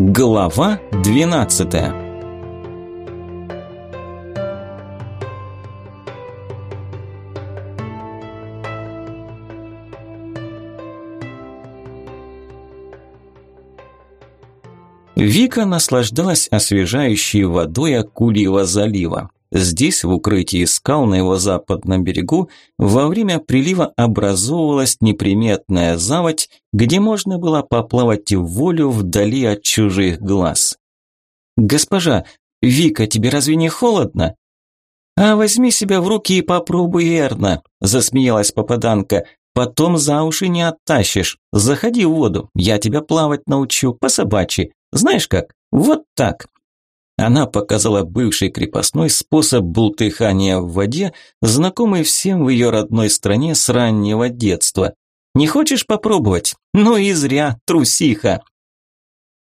Глава 12 Вика наслаждалась освежающей водой Акульего залива. Здесь, в укрытии скал на его западном берегу, во время прилива образовывалась неприметная заводь, где можно было поплавать в волю вдали от чужих глаз. «Госпожа, Вика, тебе разве не холодно?» «А возьми себя в руки и попробуй, Эрна», – засмеялась попаданка. «Потом за уши не оттащишь. Заходи в воду, я тебя плавать научу, по собачьи. Знаешь как? Вот так». Она показала бывший крепостной способ бултыхания в воде, знакомый всем в ее родной стране с раннего детства. «Не хочешь попробовать? Ну и зря, трусиха!»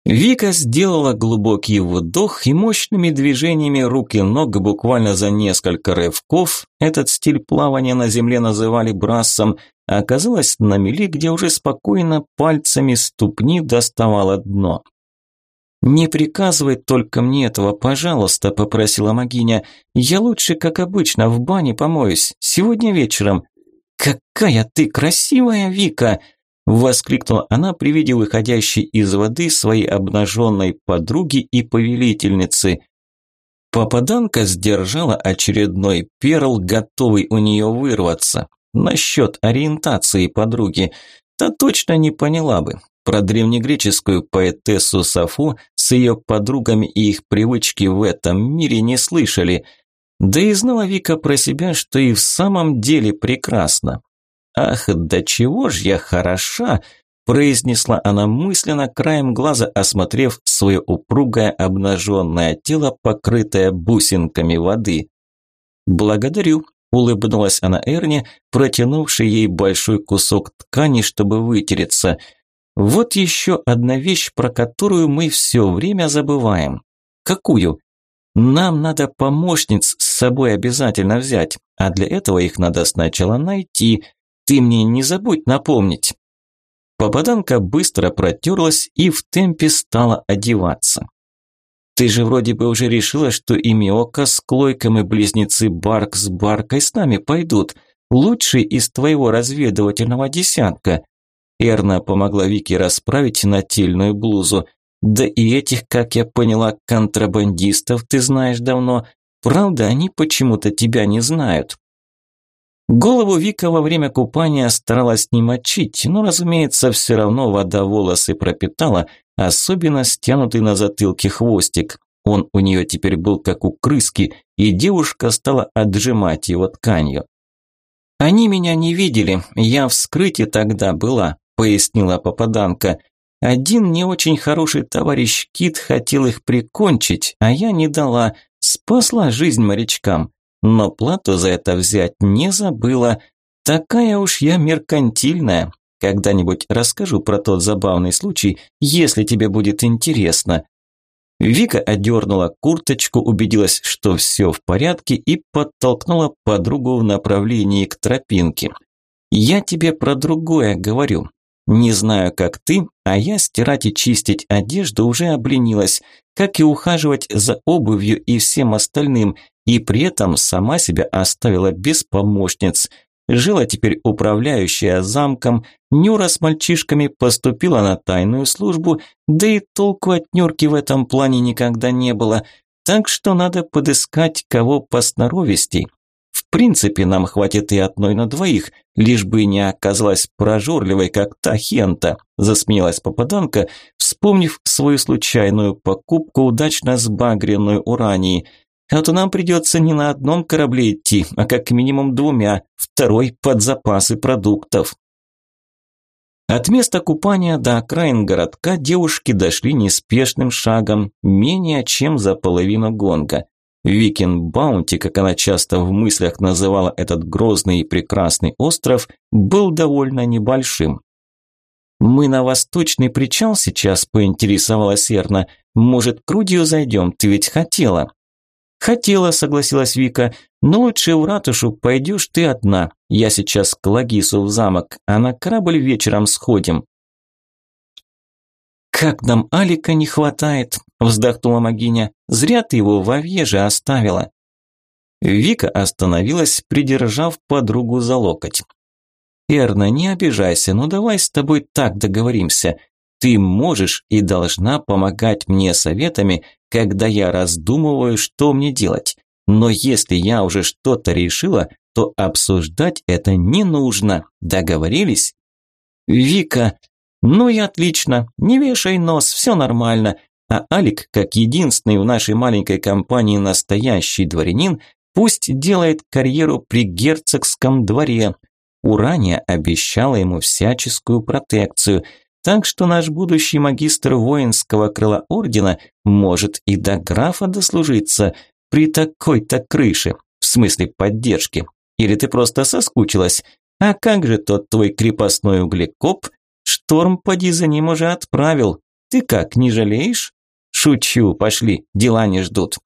Вика сделала глубокий вдох и мощными движениями рук и ног буквально за несколько рывков, этот стиль плавания на земле называли брассом, оказалась на мели, где уже спокойно пальцами ступни доставала дно. «Не приказывай только мне этого, пожалуйста», – попросила Магиня. «Я лучше, как обычно, в бане помоюсь. Сегодня вечером». «Какая ты красивая, Вика!» – воскликнула она при виде выходящей из воды своей обнаженной подруги и повелительницы. Попаданка сдержала очередной перл, готовый у нее вырваться. Насчет ориентации подруги. Та точно не поняла бы. Про древнегреческую поэтессу Сафу с ее подругами и их привычки в этом мире не слышали. Да и знала Вика про себя, что и в самом деле прекрасно. «Ах, да чего ж я хороша!» – произнесла она мысленно, краем глаза осмотрев свое упругое обнаженное тело, покрытое бусинками воды. «Благодарю», – улыбнулась она Эрне, протянувшей ей большой кусок ткани, чтобы вытереться – вот еще одна вещь, про которую мы все время забываем. Какую? Нам надо помощниц с собой обязательно взять, а для этого их надо сначала найти. Ты мне не забудь напомнить. Попаданка быстро протерлась и в темпе стала одеваться. Ты же вроде бы уже решила, что и Миока с Клойком и близнецы Барк с Баркой с нами пойдут. Лучшие из твоего разведывательного десятка. Эрна помогла Вике расправить нательную блузу. Да и этих, как я поняла, контрабандистов ты знаешь давно. Правда, они почему-то тебя не знают. Голову Вика во время купания старалась не мочить, но, разумеется, все равно вода волосы пропитала, особенно стянутый на затылке хвостик. Он у нее теперь был как у крыски, и девушка стала отжимать его тканью. Они меня не видели, я в скрытии тогда была, пояснила попаданка. Один не очень хороший товарищ Кит хотел их прикончить, а я не дала, спасла жизнь морячкам. Но плату за это взять не забыла. Такая уж я меркантильная. Когда-нибудь расскажу про тот забавный случай, если тебе будет интересно. Вика одернула курточку, убедилась, что все в порядке и подтолкнула подругу в направлении к тропинке. «Я тебе про другое говорю. Не знаю, как ты, а я стирать и чистить одежду уже обленилась, как и ухаживать за обувью и всем остальным, и при этом сама себя оставила без помощниц. Жила теперь управляющая замком, Нюра с мальчишками поступила на тайную службу, да и толку от Нюрки в этом плане никогда не было, так что надо подыскать кого посноровистей. Принципе, нам хватит и одной на двоих, лишь бы не оказалась прожорливой, как та хента, засмеялась попаданка, вспомнив свою случайную покупку, удачно сбагренную урании. А то нам придется не на одном корабле идти, а как минимум двумя, второй под запасы продуктов. От места купания до окраин городка девушки дошли неспешным шагом, менее чем за половину гонга. Викин Баунти, как она часто в мыслях называла этот грозный и прекрасный остров, был довольно небольшим. «Мы на восточный причал сейчас», – поинтересовалась Эрна. «Может, к Рудию зайдем? Ты ведь хотела?» «Хотела», – согласилась Вика. «Но лучше в ратушу пойдешь ты одна. Я сейчас к Лагису в замок, а на корабль вечером сходим». «Как нам Алика не хватает!» – вздохнула Магиня. «Зря ты его в Овеже оставила!» Вика остановилась, придержав подругу за локоть. «Эрна, не обижайся, ну давай с тобой так договоримся. Ты можешь и должна помогать мне советами, когда я раздумываю, что мне делать. Но если я уже что-то решила, то обсуждать это не нужно. Договорились? Вика, ну и отлично, не вешай нос, все нормально. А Алик, как единственный в нашей маленькой компании настоящий дворянин, пусть делает карьеру при герцогском дворе. Урания обещала ему всяческую протекцию – так что наш будущий магистр воинского крыла ордена может и до графа дослужиться при такой-то крыше, в смысле поддержки. Или ты просто соскучилась? А как же тот твой крепостной углекоп? Шторм поди за ним уже отправил. Ты как, не жалеешь? Шучу, пошли, дела не ждут.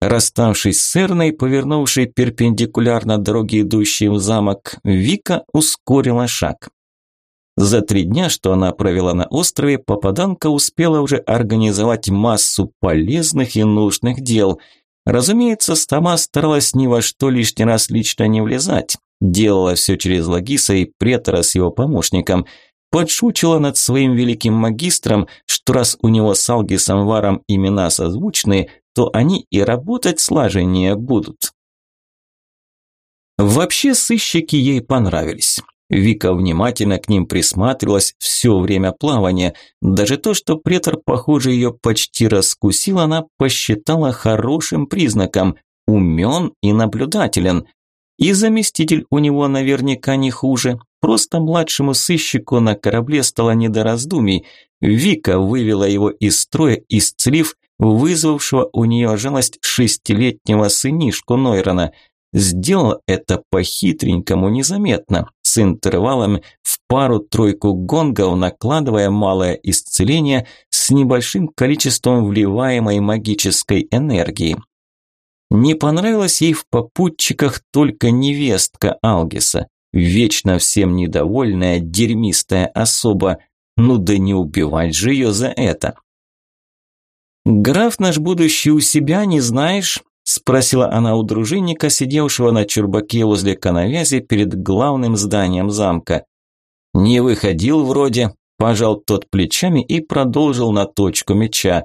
Расставшись с Эрной, повернувшей перпендикулярно дороге, идущей в замок, Вика ускорила шаг. За три дня, что она провела на острове, попаданка успела уже организовать массу полезных и нужных дел. Разумеется, Стома старалась ни во что лишний раз лично не влезать. Делала все через Лагиса и претора с его помощником. Подшучила над своим великим магистром, что раз у него с Алгисом Варом имена созвучные, то они и работать слаженнее будут. Вообще сыщики ей понравились. Вика внимательно к ним присматривалась все время плавания. Даже то, что претор, похоже, ее почти раскусил, она посчитала хорошим признаком. Умен и наблюдателен. И заместитель у него наверняка не хуже. Просто младшему сыщику на корабле стало не до раздумий. Вика вывела его из строя, исцелив вызвавшего у нее жалость шестилетнего сынишку Нойрона – Сделал это по-хитренькому незаметно, с интервалами в пару-тройку гонгов, накладывая малое исцеление с небольшим количеством вливаемой магической энергии. Не понравилась ей в попутчиках только невестка Алгиса, вечно всем недовольная, дерьмистая особа. Ну да не убивать же ее за это. «Граф наш будущий у себя, не знаешь?» Спросила она у дружинника, сидевшего на чурбаке возле канавязи перед главным зданием замка. «Не выходил вроде», – пожал тот плечами и продолжил на точку меча.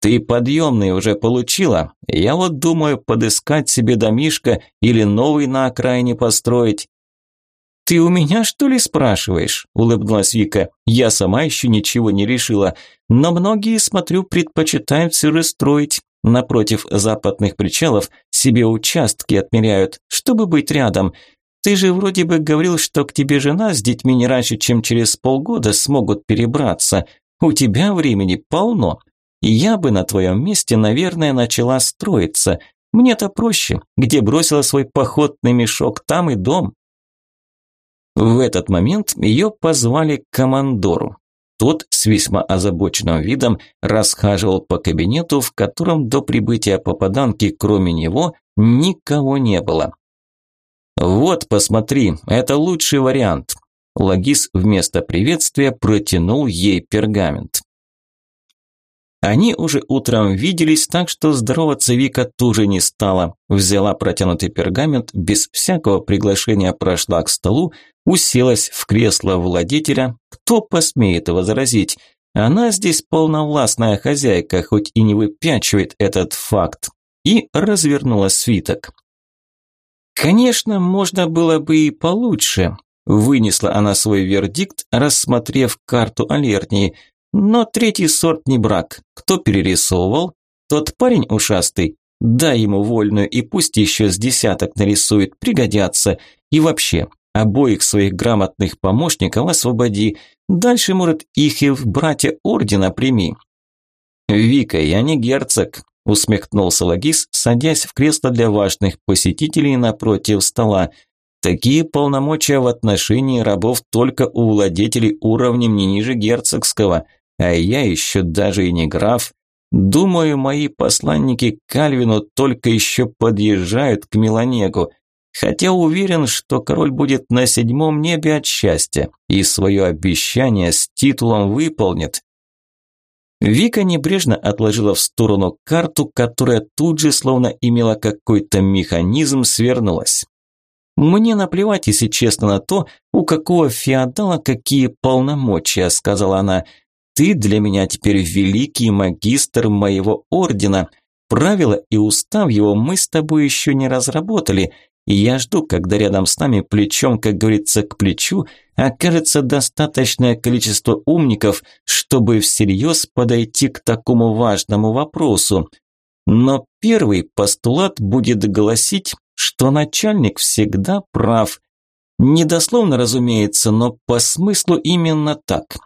«Ты подъемный уже получила? Я вот думаю подыскать себе домишко или новый на окраине построить». «Ты у меня, что ли, спрашиваешь?» – улыбнулась Вика. «Я сама еще ничего не решила, но многие, смотрю, предпочитают все строить. Напротив западных причалов себе участки отмеряют, чтобы быть рядом. Ты же вроде бы говорил, что к тебе жена с детьми не раньше, чем через полгода смогут перебраться. У тебя времени полно. И я бы на твоем месте, наверное, начала строиться. Мне-то проще. Где бросила свой походный мешок, там и дом. В этот момент ее позвали к командору. Тот с весьма озабоченным видом расхаживал по кабинету, в котором до прибытия попаданки, кроме него, никого не было. «Вот, посмотри, это лучший вариант». Лагис вместо приветствия протянул ей пергамент. Они уже утром виделись, так что здороваться Вика тоже не стала. Взяла протянутый пергамент, без всякого приглашения прошла к столу, уселась в кресло владетеля. Кто посмеет возразить? Она здесь полновластная хозяйка, хоть и не выпячивает этот факт. И развернула свиток. Конечно, можно было бы и получше. Вынесла она свой вердикт, рассмотрев карту Алернии – но третий сорт не брак. Кто перерисовывал? Тот парень ушастый. Дай ему вольную и пусть еще с десяток нарисует, пригодятся. И вообще, обоих своих грамотных помощников освободи. Дальше, может, их и в братья ордена прими. «Вика, я не герцог», – усмехнулся Лагис, садясь в кресло для важных посетителей напротив стола. «Такие полномочия в отношении рабов только у владетелей уровнем не ниже герцогского. А я еще даже и не граф. Думаю, мои посланники Кальвину только еще подъезжают к Меланегу. Хотя уверен, что король будет на седьмом небе от счастья и свое обещание с титулом выполнит. Вика небрежно отложила в сторону карту, которая тут же, словно имела какой-то механизм, свернулась. «Мне наплевать, если честно, на то, у какого феодала какие полномочия», – сказала она. «Ты для меня теперь великий магистр моего ордена. Правила и устав его мы с тобой еще не разработали, и я жду, когда рядом с нами плечом, как говорится, к плечу, окажется достаточное количество умников, чтобы всерьез подойти к такому важному вопросу. Но первый постулат будет гласить, что начальник всегда прав. Недословно, разумеется, но по смыслу именно так.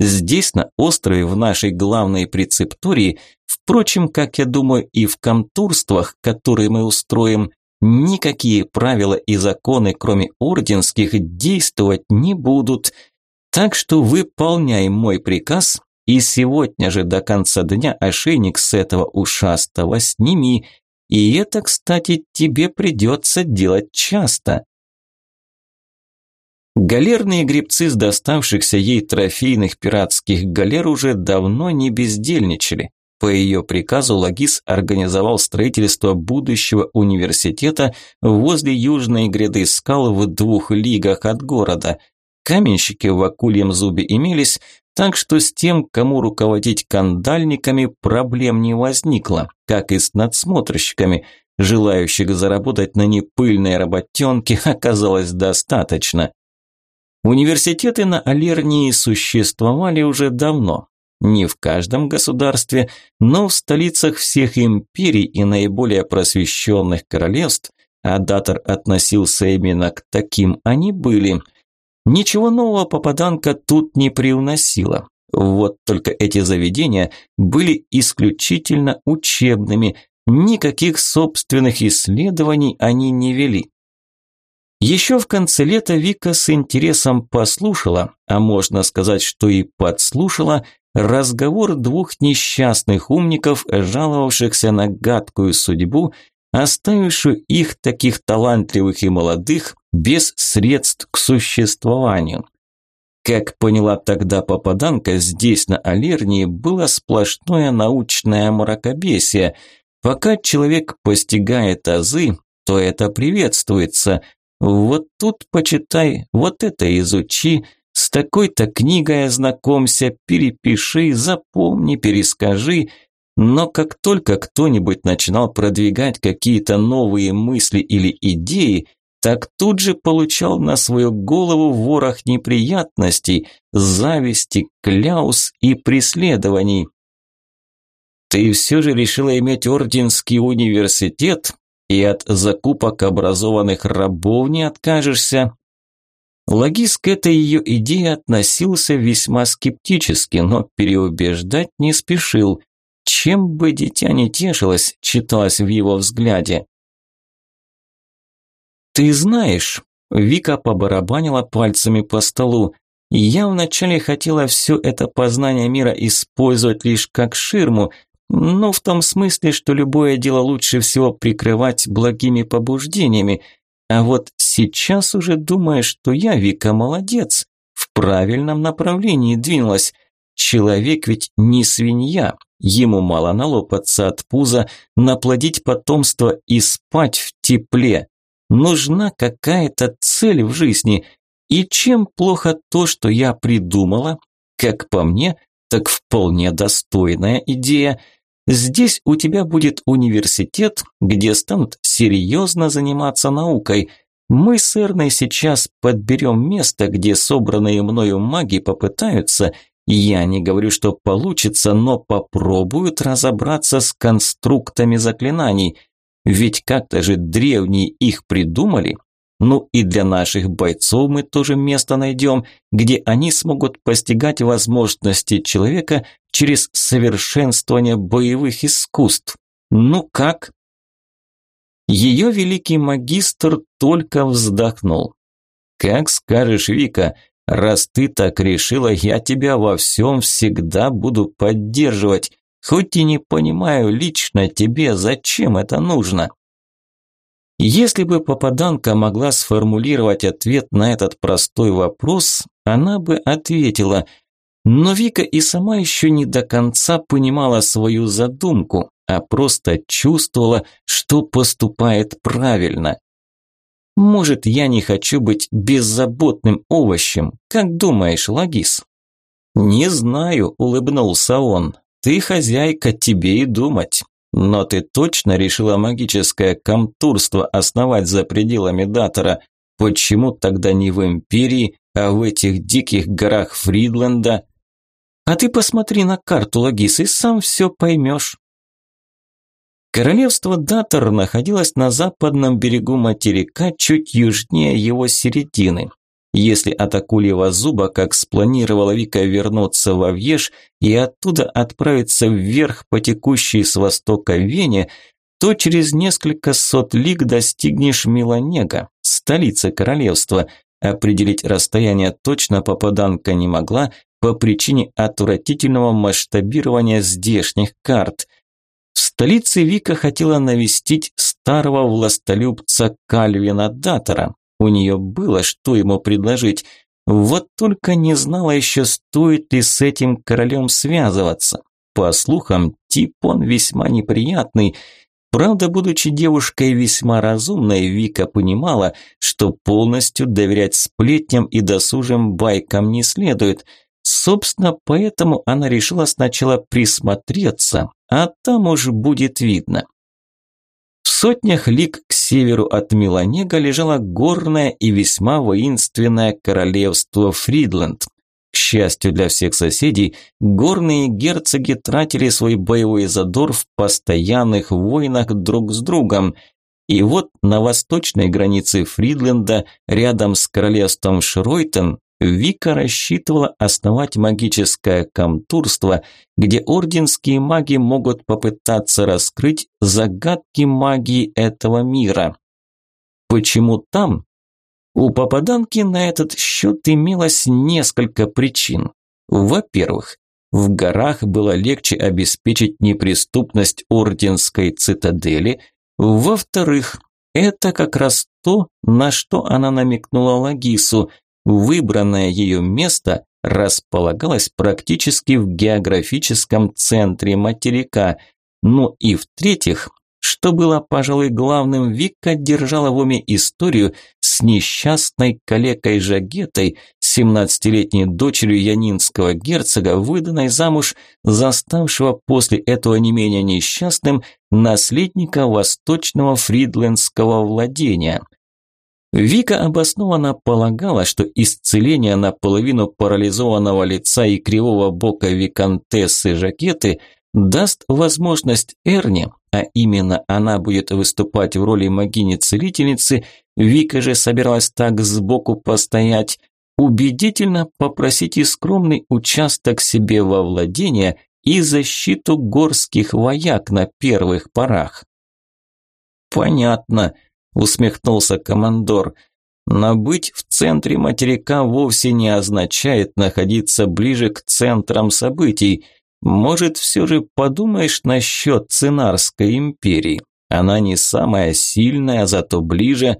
Здесь, на острове, в нашей главной прецептории, впрочем, как я думаю, и в контурствах, которые мы устроим, никакие правила и законы, кроме орденских, действовать не будут. Так что выполняй мой приказ и сегодня же до конца дня ошейник с этого ушастого сними. И это, кстати, тебе придется делать часто. Галерные гребцы с доставшихся ей трофейных пиратских галер уже давно не бездельничали. По ее приказу Лагис организовал строительство будущего университета возле южной гряды скал в двух лигах от города. Каменщики в акульем зубе имелись, так что с тем, кому руководить кандальниками, проблем не возникло, как и с надсмотрщиками. Желающих заработать на непыльной работенке оказалось достаточно. Университеты на Алернии существовали уже давно. Не в каждом государстве, но в столицах всех империй и наиболее просвещенных королевств, а Датор относился именно к таким, они были. Ничего нового попаданка тут не привносила. Вот только эти заведения были исключительно учебными, никаких собственных исследований они не вели. Еще в конце лета Вика с интересом послушала, а можно сказать, что и подслушала, разговор двух несчастных умников, жаловавшихся на гадкую судьбу, оставившую их, таких талантливых и молодых, без средств к существованию. Как поняла тогда попаданка, здесь на Алернии было сплошное научное мракобесие. Пока человек постигает азы, то это приветствуется – вот тут почитай, вот это изучи, с такой-то книгой ознакомься, перепиши, запомни, перескажи. Но как только кто-нибудь начинал продвигать какие-то новые мысли или идеи, так тут же получал на свою голову ворох неприятностей, зависти, кляус и преследований. Ты все же решила иметь орденский университет, и от закупок образованных рабов не откажешься. Логис к этой ее идее относился весьма скептически, но переубеждать не спешил. Чем бы дитя не тешилось, читалось в его взгляде. «Ты знаешь», – Вика побарабанила пальцами по столу, «я вначале хотела все это познание мира использовать лишь как ширму, ну, в том смысле, что любое дело лучше всего прикрывать благими побуждениями. А вот сейчас уже думаешь, что я, Вика, молодец, в правильном направлении двинулась. Человек ведь не свинья, ему мало налопаться от пуза, наплодить потомство и спать в тепле. Нужна какая-то цель в жизни. И чем плохо то, что я придумала? Как по мне, так вполне достойная идея – Здесь у тебя будет университет, где станут серьезно заниматься наукой. Мы с Эрной сейчас подберем место, где собранные мною маги попытаются, я не говорю, что получится, но попробуют разобраться с конструктами заклинаний. Ведь как-то же древние их придумали, ну и для наших бойцов мы тоже место найдем, где они смогут постигать возможности человека через совершенствование боевых искусств. Ну как? Ее великий магистр только вздохнул. Как скажешь, Вика, раз ты так решила, я тебя во всем всегда буду поддерживать, хоть и не понимаю лично тебе, зачем это нужно. Если бы попаданка могла сформулировать ответ на этот простой вопрос, она бы ответила Но Вика и сама еще не до конца понимала свою задумку, а просто чувствовала, что поступает правильно. Может, я не хочу быть беззаботным овощем, как думаешь, Лагис? Не знаю, улыбнулся он. Ты хозяйка, тебе и думать. Но ты точно решила магическое комтурство основать за пределами Датора. Почему тогда не в Империи, а в этих диких горах Фридленда? А ты посмотри на карту, Лагис, и сам все поймешь. Королевство Датор находилось на западном берегу материка, чуть южнее его середины. Если от зуба, как спланировала Вика, вернуться во Вьеж и оттуда отправиться вверх по текущей с востока Вене, то через несколько сот лиг достигнешь Милонега, столицы королевства. Определить расстояние точно попаданка не могла по причине отвратительного масштабирования здешних карт – в столице Вика хотела навестить старого властолюбца Кальвина Датора. У нее было что ему предложить. Вот только не знала еще, стоит ли с этим королем связываться. По слухам, тип он весьма неприятный. Правда, будучи девушкой весьма разумной, Вика понимала, что полностью доверять сплетням и досужим байкам не следует – Собственно, поэтому она решила сначала присмотреться, а там уж будет видно. В сотнях лиг к северу от Миланега лежало горное и весьма воинственное королевство Фридленд. К счастью для всех соседей, горные герцоги тратили свой боевой задор в постоянных войнах друг с другом. И вот на восточной границе Фридленда, рядом с королевством Шройтен, Вика рассчитывала основать магическое комтурство, где орденские маги могут попытаться раскрыть загадки магии этого мира. Почему там? У попаданки на этот счет имелось несколько причин. Во-первых, в горах было легче обеспечить неприступность орденской цитадели. Во-вторых, это как раз то, на что она намекнула Лагису – Выбранное ее место располагалось практически в географическом центре материка. Ну и в-третьих, что было, пожалуй, главным, Вика держала в уме историю с несчастной калекой Жагетой, 17-летней дочерью янинского герцога, выданной замуж заставшего после этого не менее несчастным наследника восточного фридлендского владения – Вика обоснованно полагала, что исцеление наполовину парализованного лица и кривого бока виконтессы Жакеты даст возможность Эрне, а именно она будет выступать в роли могини-целительницы, Вика же собиралась так сбоку постоять, убедительно попросить и скромный участок себе во владение и защиту горских вояк на первых порах. «Понятно», усмехнулся командор. Но быть в центре материка вовсе не означает находиться ближе к центрам событий. Может, все же подумаешь насчет Цинарской империи? Она не самая сильная, зато ближе.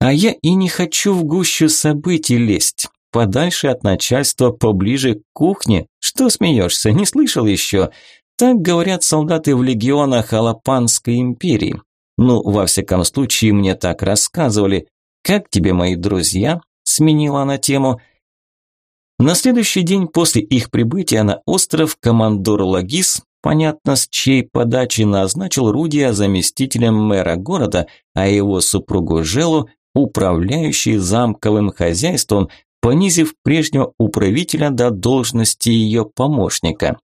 А я и не хочу в гущу событий лезть. Подальше от начальства, поближе к кухне. Что смеешься, не слышал еще? Так говорят солдаты в легионах Алапанской империи. Ну, во всяком случае, мне так рассказывали. Как тебе мои друзья? Сменила она тему. На следующий день после их прибытия на остров командор Лагис, понятно с чьей подачи, назначил Рудия заместителем мэра города, а его супругу Желу управляющей замковым хозяйством, понизив прежнего управителя до должности ее помощника.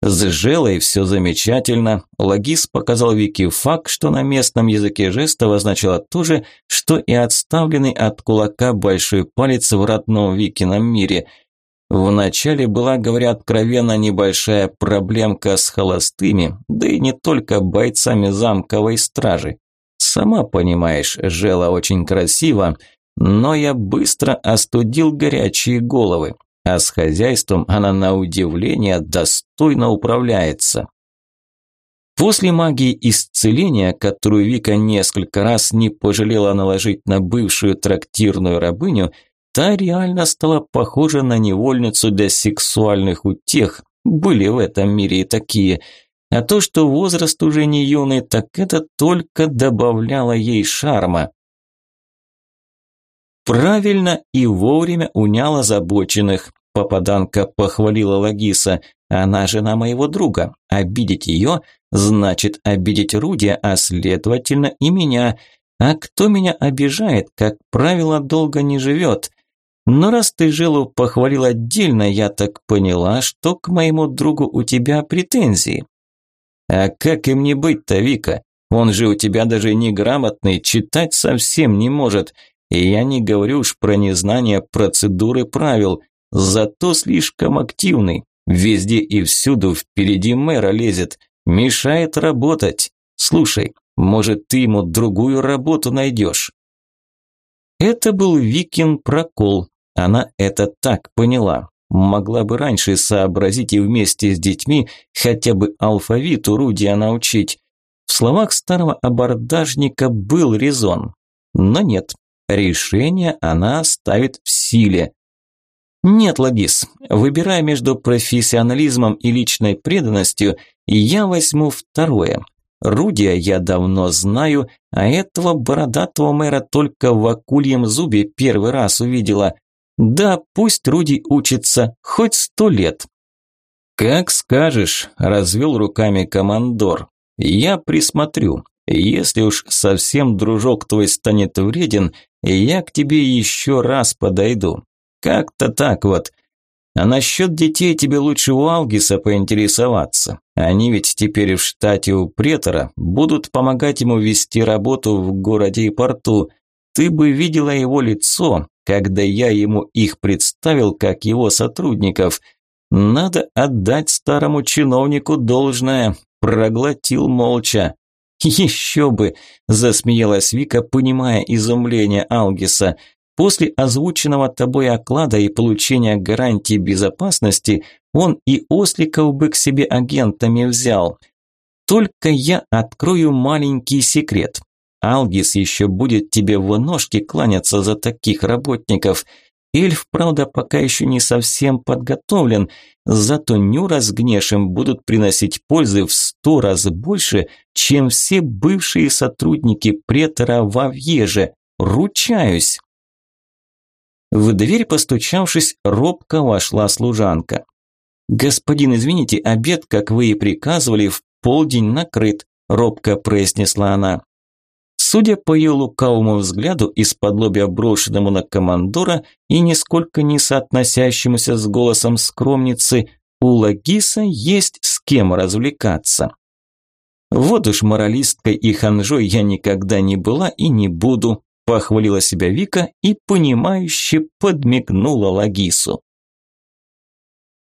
С Желой все замечательно. Логис показал Вики факт, что на местном языке жестов означало то же, что и отставленный от кулака большой палец в родном Викином мире. Вначале была, говоря откровенно, небольшая проблемка с холостыми, да и не только бойцами замковой стражи. Сама понимаешь, Жела очень красиво, но я быстро остудил горячие головы а с хозяйством она на удивление достойно управляется. После магии исцеления, которую Вика несколько раз не пожалела наложить на бывшую трактирную рабыню, та реально стала похожа на невольницу для сексуальных утех. Были в этом мире и такие. А то, что возраст уже не юный, так это только добавляло ей шарма. Правильно и вовремя унял озабоченных. Попаданка похвалила Лагиса. Она жена моего друга. Обидеть ее значит обидеть Рудия, а следовательно и меня. А кто меня обижает, как правило, долго не живет. Но раз ты Жилу похвалил отдельно, я так поняла, что к моему другу у тебя претензии. А как им не быть-то, Вика? Он же у тебя даже неграмотный, читать совсем не может. И я не говорю уж про незнание процедуры правил, зато слишком активный. Везде и всюду впереди мэра лезет, мешает работать. Слушай, может ты ему другую работу найдешь? Это был Викин прокол, она это так поняла. Могла бы раньше сообразить и вместе с детьми хотя бы алфавиту Рудия научить. В словах старого абордажника был резон. Но нет, решение она оставит в силе. Нет, Лагис, выбирая между профессионализмом и личной преданностью, я возьму второе. Рудия я давно знаю, а этого бородатого мэра только в акульем зубе первый раз увидела – да, пусть Руди учится хоть сто лет. Как скажешь, развел руками командор. Я присмотрю. Если уж совсем дружок твой станет вреден, я к тебе еще раз подойду. Как-то так вот. А насчет детей тебе лучше у Алгиса поинтересоваться. Они ведь теперь в штате у претора будут помогать ему вести работу в городе и порту. Ты бы видела его лицо, когда я ему их представил как его сотрудников. Надо отдать старому чиновнику должное, проглотил молча. «Еще бы!» – засмеялась Вика, понимая изумление Алгиса. «После озвученного тобой оклада и получения гарантии безопасности он и Осликов бы к себе агентами взял. Только я открою маленький секрет. Алгис еще будет тебе в ножки кланяться за таких работников. Эльф, правда, пока еще не совсем подготовлен, зато Нюра с Гнешем будут приносить пользы в сто раз больше, чем все бывшие сотрудники претора во Вьеже. Ручаюсь. В дверь, постучавшись, робко вошла служанка. «Господин, извините, обед, как вы и приказывали, в полдень накрыт», робко произнесла она. Судя по ее лукавому взгляду, из-под лобя брошенному на командора и нисколько не соотносящемуся с голосом скромницы, у Лагиса есть с кем развлекаться. Вот уж моралисткой и ханжой я никогда не была и не буду, похвалила себя Вика и понимающе подмигнула Лагису.